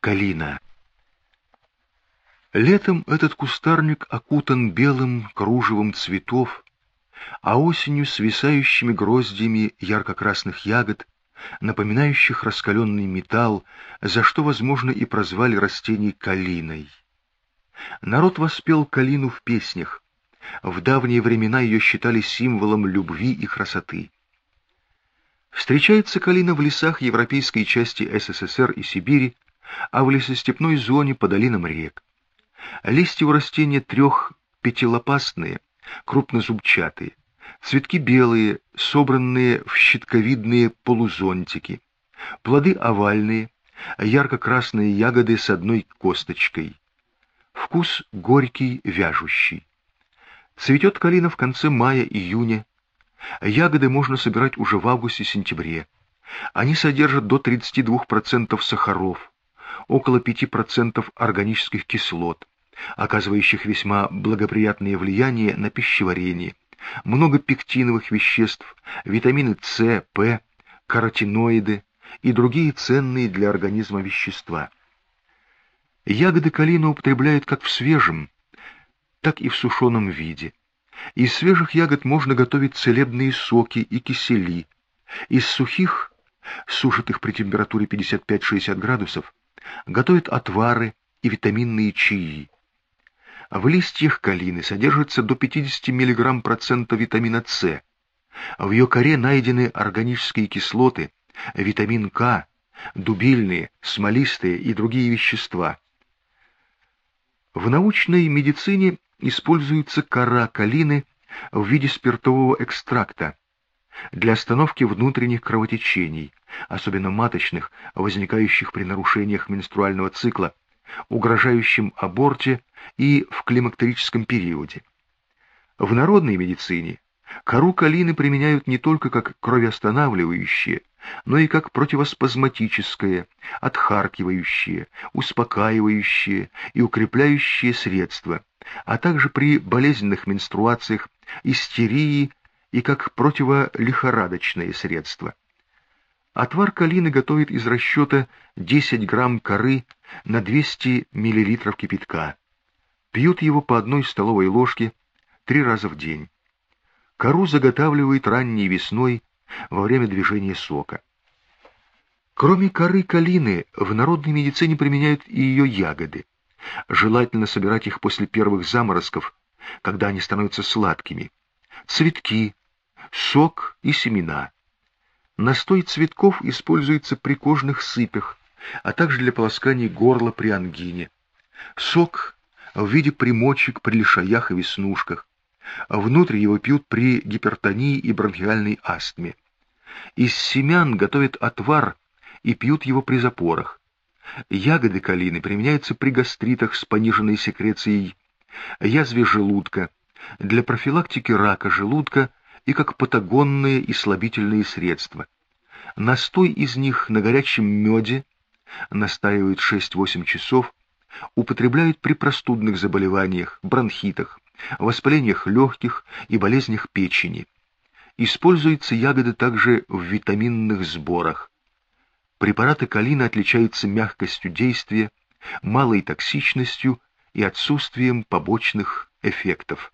Калина. Летом этот кустарник окутан белым кружевом цветов, а осенью свисающими гроздьями ярко-красных ягод, напоминающих раскаленный металл, за что, возможно, и прозвали растение калиной. Народ воспел калину в песнях. В давние времена ее считали символом любви и красоты. Встречается калина в лесах европейской части СССР и Сибири, а в лесостепной зоне по долинам рек. Листья у растения трех пятилопастные, крупнозубчатые, цветки белые, собранные в щитковидные полузонтики, плоды овальные, ярко-красные ягоды с одной косточкой. Вкус горький, вяжущий. Цветет калина в конце мая-июня. Ягоды можно собирать уже в августе-сентябре. Они содержат до 32% сахаров, около 5% органических кислот, оказывающих весьма благоприятное влияние на пищеварение, много пектиновых веществ, витамины С, П, каротиноиды и другие ценные для организма вещества. Ягоды калины употребляют как в свежем, так и в сушеном виде. Из свежих ягод можно готовить целебные соки и кисели. Из сухих, сушат их при температуре 55-60 градусов, готовят отвары и витаминные чаи. В листьях калины содержится до 50 мг процента витамина С. В ее коре найдены органические кислоты, витамин К, дубильные, смолистые и другие вещества. В научной медицине используется кора калины в виде спиртового экстракта для остановки внутренних кровотечений, особенно маточных, возникающих при нарушениях менструального цикла, угрожающем аборте и в климактерическом периоде. В народной медицине кору калины применяют не только как кровеостанавливающее, но и как противоспазматическое, отхаркивающее, успокаивающее и укрепляющее средство, а также при болезненных менструациях, истерии и как противолихорадочное средство. Отвар калины готовят из расчета 10 грамм коры на 200 миллилитров кипятка. Пьют его по одной столовой ложке три раза в день. Кору заготавливают ранней весной во время движения сока. Кроме коры калины, в народной медицине применяют и ее ягоды. Желательно собирать их после первых заморозков, когда они становятся сладкими. Цветки, сок и семена. Настой цветков используется при кожных сыпях, а также для полоскания горла при ангине. Сок в виде примочек при лишаях и веснушках. Внутрь его пьют при гипертонии и бронхиальной астме. Из семян готовят отвар и пьют его при запорах. Ягоды калины применяются при гастритах с пониженной секрецией, язве желудка, для профилактики рака желудка и как патагонные и слабительные средства. Настой из них на горячем меде, настаивают 6-8 часов, употребляют при простудных заболеваниях, бронхитах, воспалениях легких и болезнях печени. Используются ягоды также в витаминных сборах. Препараты калины отличаются мягкостью действия, малой токсичностью и отсутствием побочных эффектов.